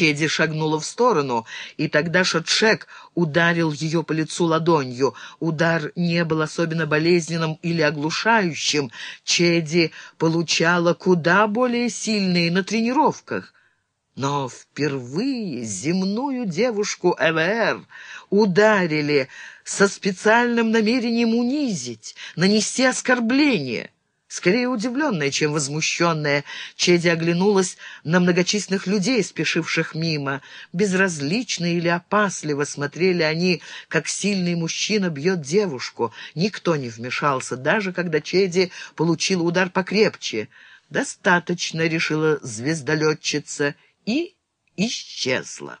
Чеди шагнула в сторону, и тогда Шотшек ударил ее по лицу ладонью. Удар не был особенно болезненным или оглушающим. Чеди получала куда более сильные на тренировках. Но впервые земную девушку ЭВР ударили со специальным намерением унизить, нанести оскорбление — Скорее удивленная, чем возмущенная, Чеди оглянулась на многочисленных людей, спешивших мимо. Безразлично или опасливо смотрели они, как сильный мужчина бьет девушку. Никто не вмешался, даже когда Чеди получила удар покрепче. «Достаточно», — решила звездолетчица, и исчезла.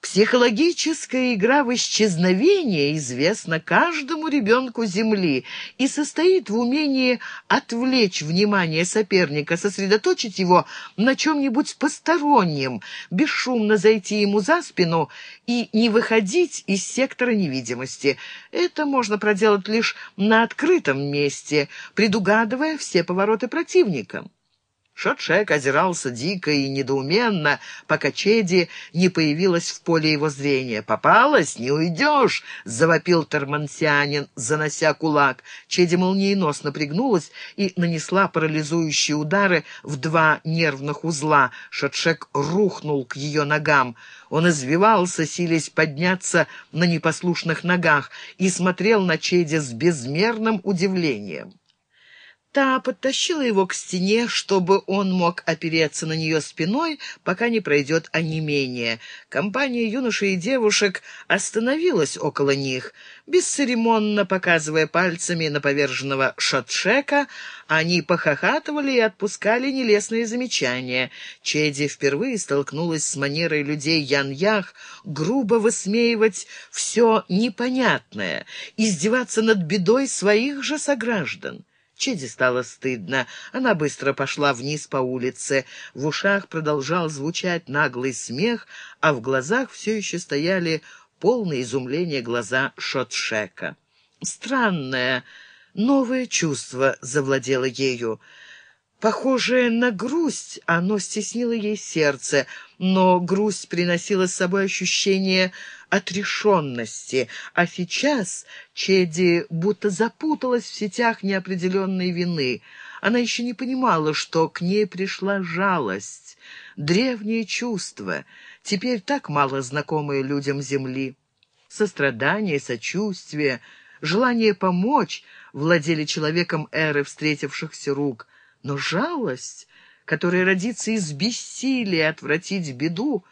Психологическая игра в исчезновение известна каждому ребенку Земли и состоит в умении отвлечь внимание соперника, сосредоточить его на чем-нибудь постороннем, бесшумно зайти ему за спину и не выходить из сектора невидимости. Это можно проделать лишь на открытом месте, предугадывая все повороты противника. Шотшек озирался дико и недоуменно, пока Чеди не появилась в поле его зрения. «Попалась? Не уйдешь!» — завопил Тормансианин, занося кулак. Чеди молниеносно пригнулась и нанесла парализующие удары в два нервных узла. Шотшек рухнул к ее ногам. Он извивался, силясь подняться на непослушных ногах, и смотрел на Чеди с безмерным удивлением. Та подтащила его к стене, чтобы он мог опереться на нее спиной, пока не пройдет онемение. Компания юношей и девушек остановилась около них. Бесцеремонно показывая пальцами на поверженного шотшека, они похохатывали и отпускали нелестные замечания. Чеди впервые столкнулась с манерой людей Ян-Ях грубо высмеивать все непонятное, издеваться над бедой своих же сограждан. Чеди стало стыдно. Она быстро пошла вниз по улице. В ушах продолжал звучать наглый смех, а в глазах все еще стояли полные изумления глаза Шотшека. Странное, новое чувство завладело ею. Похожее на грусть, оно стеснило ей сердце, но грусть приносила с собой ощущение отрешенности, а сейчас Чеди будто запуталась в сетях неопределенной вины. Она еще не понимала, что к ней пришла жалость, древнее чувство, теперь так мало знакомые людям Земли. Сострадание, сочувствие, желание помочь владели человеком эры встретившихся рук — но жалость, которая родится из бессилия отвратить беду,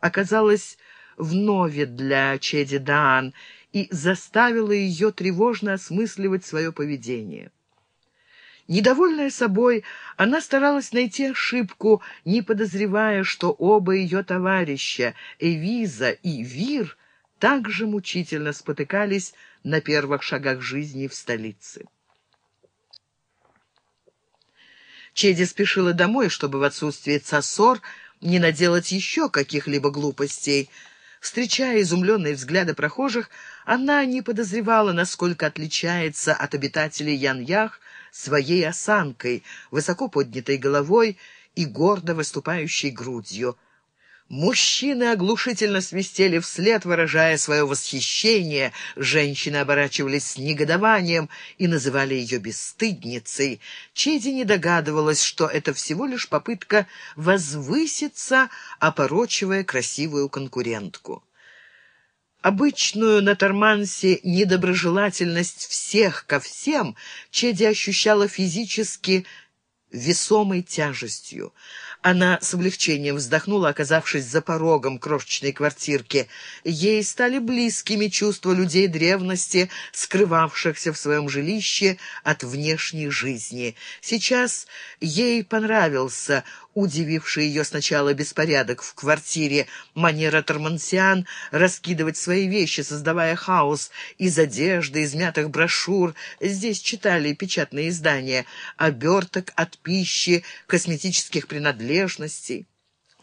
оказалась вновь для Чеди Даан и заставила ее тревожно осмысливать свое поведение. Недовольная собой, она старалась найти ошибку, не подозревая, что оба ее товарища, Эвиза и Вир, также мучительно спотыкались на первых шагах жизни в столице. Чеди спешила домой, чтобы в отсутствие Цассор не наделать еще каких-либо глупостей. Встречая изумленные взгляды прохожих, она не подозревала, насколько отличается от обитателей Ян-Ях своей осанкой, высоко поднятой головой и гордо выступающей грудью. Мужчины оглушительно свистели вслед, выражая свое восхищение. Женщины оборачивались с негодованием и называли ее бесстыдницей. Чеди не догадывалась, что это всего лишь попытка возвыситься, опорочивая красивую конкурентку. Обычную на Тормансе недоброжелательность всех ко всем Чеди ощущала физически весомой тяжестью. Она с облегчением вздохнула, оказавшись за порогом крошечной квартирки. Ей стали близкими чувства людей древности, скрывавшихся в своем жилище от внешней жизни. Сейчас ей понравился удививший ее сначала беспорядок в квартире, манера Тормансиан раскидывать свои вещи, создавая хаос из одежды, измятых брошюр. Здесь читали печатные издания, оберток от пищи, косметических принадлежностей.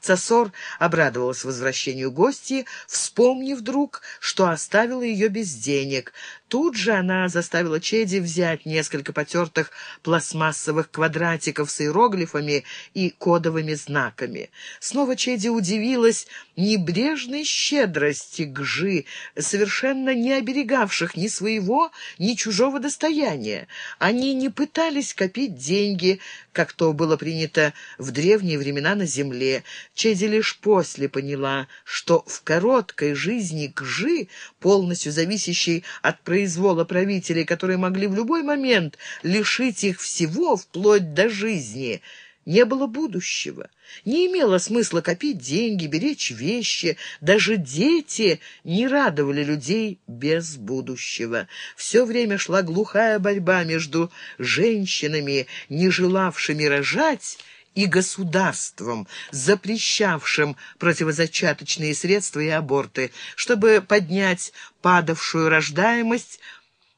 Цасор обрадовалась возвращению гости, вспомнив вдруг, что оставила ее без денег. Тут же она заставила Чеди взять несколько потертых пластмассовых квадратиков с иероглифами и кодовыми знаками. Снова Чеди удивилась небрежной щедрости Гжи, совершенно не оберегавших ни своего, ни чужого достояния. Они не пытались копить деньги, как то было принято в древние времена на земле. Чеди лишь после поняла, что в короткой жизни Гжи, полностью зависящей от производства, произвола правителей, которые могли в любой момент лишить их всего, вплоть до жизни, не было будущего. Не имело смысла копить деньги, беречь вещи. Даже дети не радовали людей без будущего. Все время шла глухая борьба между женщинами, не желавшими рожать, и государством, запрещавшим противозачаточные средства и аборты, чтобы поднять падавшую рождаемость.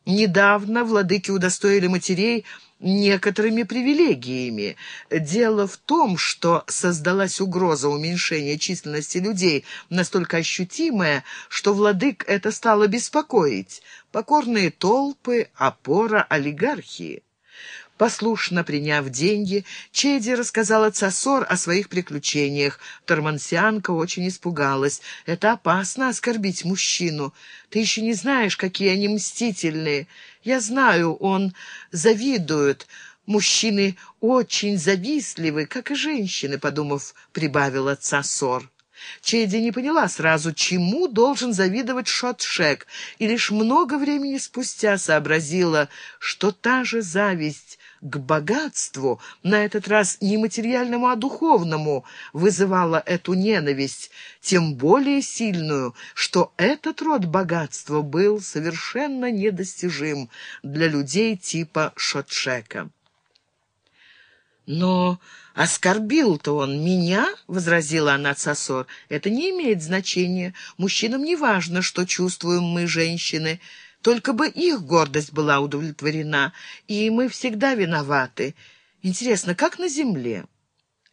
Недавно владыки удостоили матерей некоторыми привилегиями. Дело в том, что создалась угроза уменьшения численности людей, настолько ощутимая, что владык это стало беспокоить. Покорные толпы — опора олигархии. Послушно приняв деньги, Чеди рассказала Цасор о своих приключениях. Тормансианка очень испугалась. «Это опасно оскорбить мужчину. Ты еще не знаешь, какие они мстительные. Я знаю, он завидует. Мужчины очень завистливы, как и женщины», — подумав, прибавила Цасор. Чеди не поняла сразу, чему должен завидовать Шотшек, и лишь много времени спустя сообразила, что та же зависть к богатству, на этот раз не материальному, а духовному, вызывала эту ненависть, тем более сильную, что этот род богатства был совершенно недостижим для людей типа Шотшека. «Но оскорбил-то он меня?» — возразила она Цасор. «Это не имеет значения. Мужчинам не важно, что чувствуем мы, женщины». Только бы их гордость была удовлетворена, и мы всегда виноваты. Интересно, как на земле?»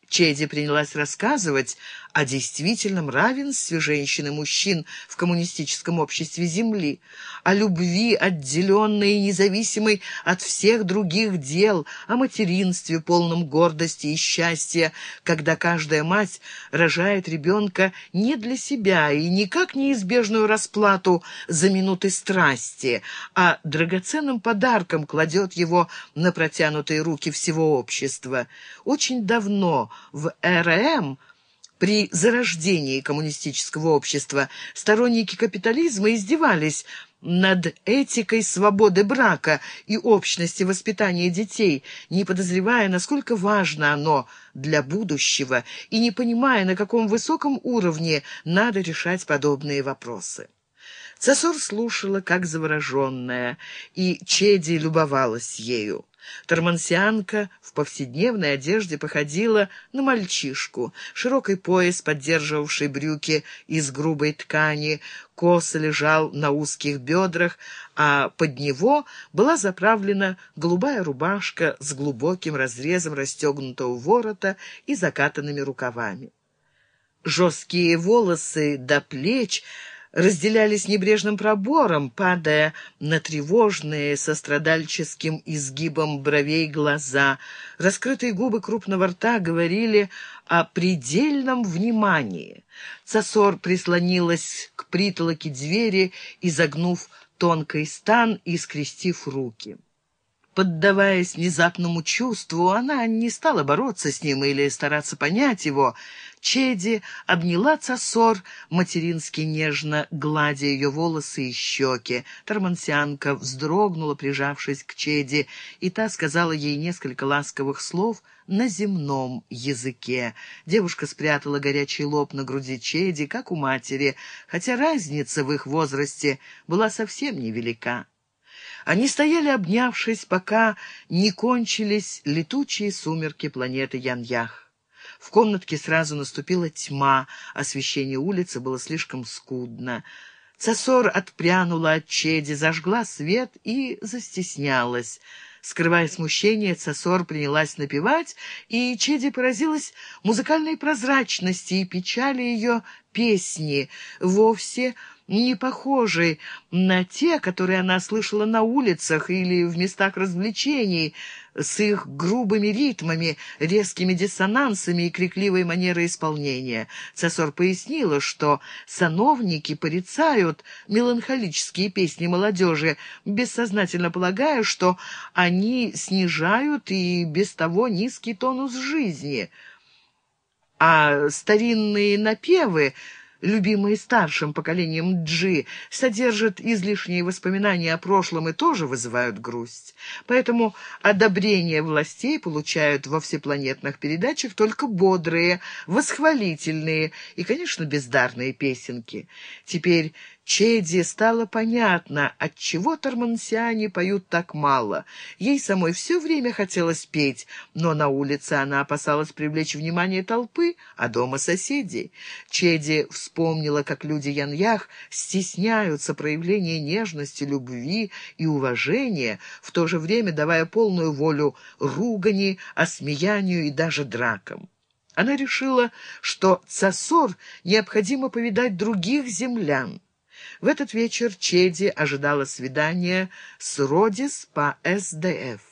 Чеди принялась рассказывать о действительном равенстве женщин и мужчин в коммунистическом обществе Земли, о любви, отделенной и независимой от всех других дел, о материнстве, полном гордости и счастья, когда каждая мать рожает ребенка не для себя и не как неизбежную расплату за минуты страсти, а драгоценным подарком кладет его на протянутые руки всего общества. Очень давно в РМ при зарождении коммунистического общества сторонники капитализма издевались над этикой свободы брака и общности воспитания детей, не подозревая, насколько важно оно для будущего и не понимая, на каком высоком уровне надо решать подобные вопросы. Цесор слушала, как завороженная, и Чеди любовалась ею. Тормансианка в повседневной одежде походила на мальчишку. Широкий пояс, поддерживавший брюки из грубой ткани, косо лежал на узких бедрах, а под него была заправлена голубая рубашка с глубоким разрезом расстегнутого ворота и закатанными рукавами. Жесткие волосы до плеч — разделялись небрежным пробором, падая на тревожные со страдальческим изгибом бровей глаза. Раскрытые губы крупного рта говорили о предельном внимании. Цасор прислонилась к притолоке двери, изогнув тонкий стан и скрестив руки. Поддаваясь внезапному чувству, она не стала бороться с ним или стараться понять его. Чеди обняла Цасор, матерински нежно гладя ее волосы и щеки. Тормансианка вздрогнула, прижавшись к Чеди, и та сказала ей несколько ласковых слов на земном языке. Девушка спрятала горячий лоб на груди Чеди, как у матери, хотя разница в их возрасте была совсем невелика. Они стояли, обнявшись, пока не кончились летучие сумерки планеты Яньях. В комнатке сразу наступила тьма, освещение улицы было слишком скудно. Цесор отпрянула от Чеди, зажгла свет и застеснялась. Скрывая смущение, Цесор принялась напевать, и Чеди поразилась музыкальной прозрачности и печали ее песни, вовсе не похожей на те, которые она слышала на улицах или в местах развлечений, с их грубыми ритмами, резкими диссонансами и крикливой манерой исполнения. Цесор пояснила, что сановники порицают меланхолические песни молодежи, бессознательно полагая, что они снижают и без того низкий тонус жизни. А старинные напевы любимые старшим поколением Джи, содержат излишние воспоминания о прошлом и тоже вызывают грусть. Поэтому одобрение властей получают во всепланетных передачах только бодрые, восхвалительные и, конечно, бездарные песенки. Теперь Чеди стало понятно, отчего тормансиане поют так мало. Ей самой все время хотелось петь, но на улице она опасалась привлечь внимание толпы, а дома соседей. Чеди вспомнила, как люди Яньях стесняются проявления нежности, любви и уважения, в то же время давая полную волю ругани, осмеянию и даже дракам. Она решила, что Цасор необходимо повидать других землян. В этот вечер Чеди ожидала свидания с Родис по СДФ.